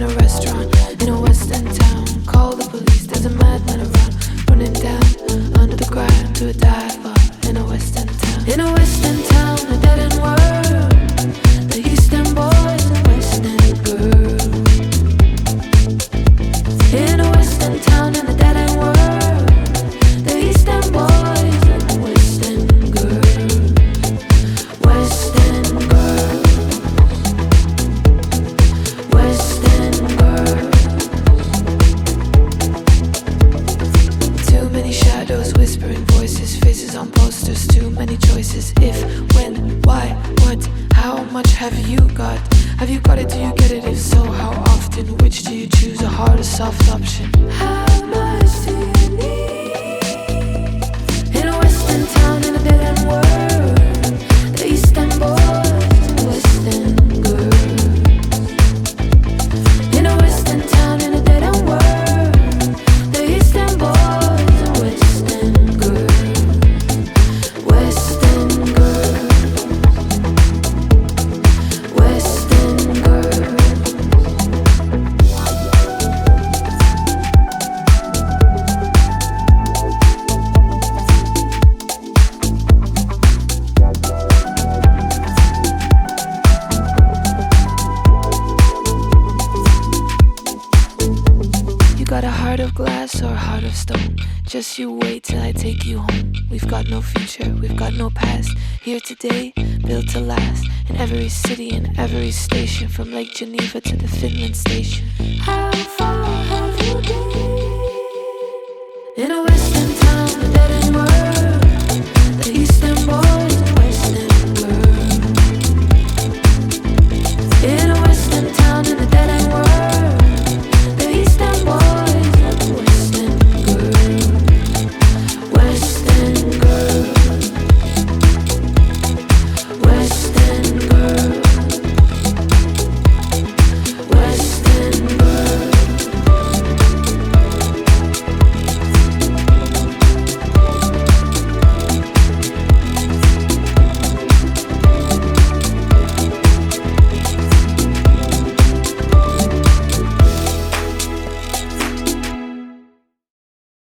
in a restaurant. Faces on posters, too many choices. If, when, why, what, how much have you got? Have you got it? Do you get it? If so, how often? Which do you choose, a hard or soft option? Heart of glass or heart of stone. Just you wait till I take you home. We've got no future, we've got no past. Here today, built to last. In every city and every station, from Lake Geneva to the Finland station. How far have you been? In a west